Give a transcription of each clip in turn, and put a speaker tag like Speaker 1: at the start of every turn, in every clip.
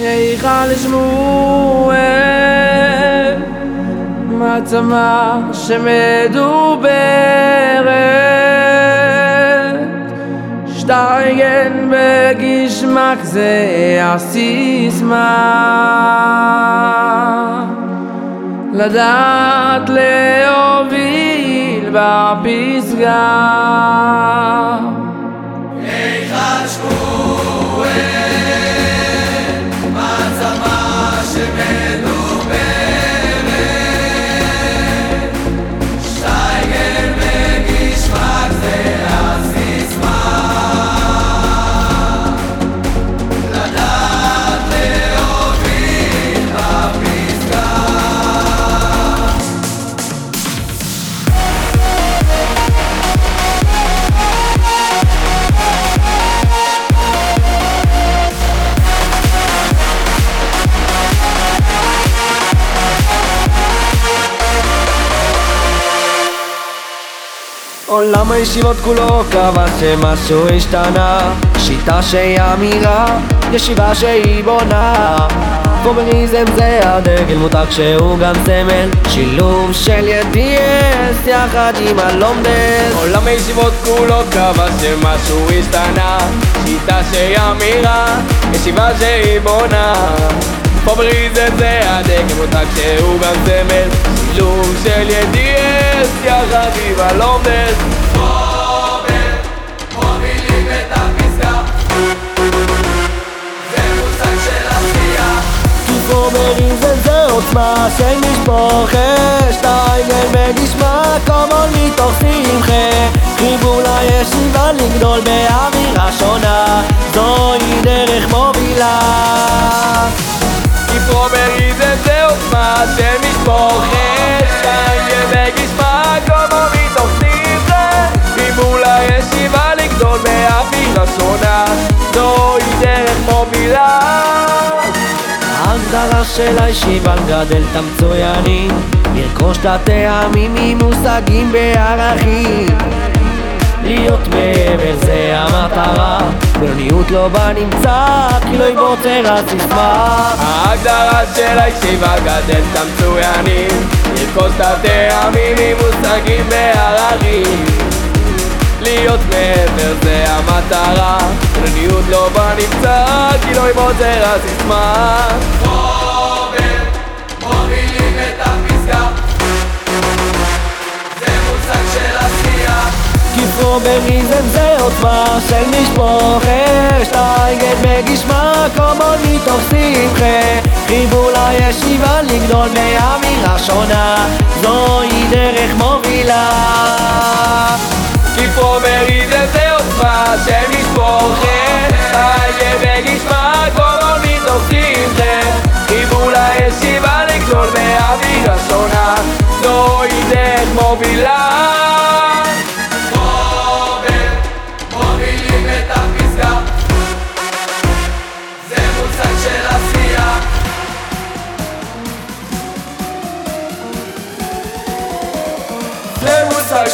Speaker 1: היכל שמואל מעצמה שמדוברת. שטייגן בגשמק זה הסיסמה. לדעת להוביל בפסגה
Speaker 2: עולם הישיבות כולו קבע שמשהו השתנה? שיטה שהיא אמירה, ישיבה שהיא בונה. פובריזם זה הדגל מותג שהוא גם סמל. שילוב של ידיאס יחד עם הלומדס.
Speaker 1: עולם הישיבות כולו קבע שמשהו השתנה? שיטה שהיא אמירה, ישיבה שהיא בונה. פובריזם זה הדגל מותג שהוא גם סמל. שילוב של ידיאס יחד עם הלומדס
Speaker 2: עוצמה של משפחה שטיינגל וגשמה קומון מתוך שמחה. חיבור לישיבה לגדול באווירה שונה. זוהי דרך מובילה.
Speaker 1: כפרומריזם זה באווירה שונה זוהי דרך מובילה.
Speaker 2: ההגדרה של הישיבה לגדל את המצוינים לרכוש את הטעמים עם מושגים בערכים. להיות מעבר זה המטרה בינוניות לא בנמצא כי לא יבוצר הסיסמה.
Speaker 1: ההגדרה של הישיבה גדל את המצוינים לרכוש את הטעמים עם מושגים לא בנמצא כי לא יבוצר הסיסמה
Speaker 2: כפרומריזם זה עוצמה של משפחה שטיינגט בגשמה קומון מתוך שמחה. חיבור לישיבה לגדול באווירה שונה זוהי דרך מובילה.
Speaker 1: כפרומריזם זה עוצמה של משפחה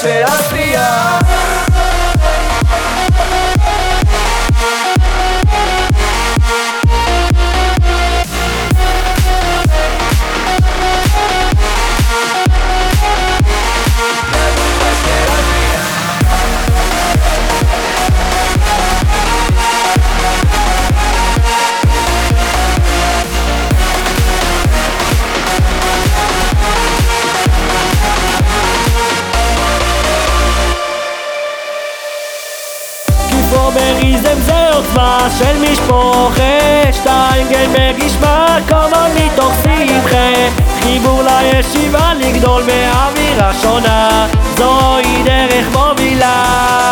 Speaker 2: zehaztia. עוצמה של משפחה שטיינגל בגשמה קומון מתוך שמחה חיבור לישיבה לגדול באווירה שונה. זוהי דרך מובילה